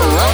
love.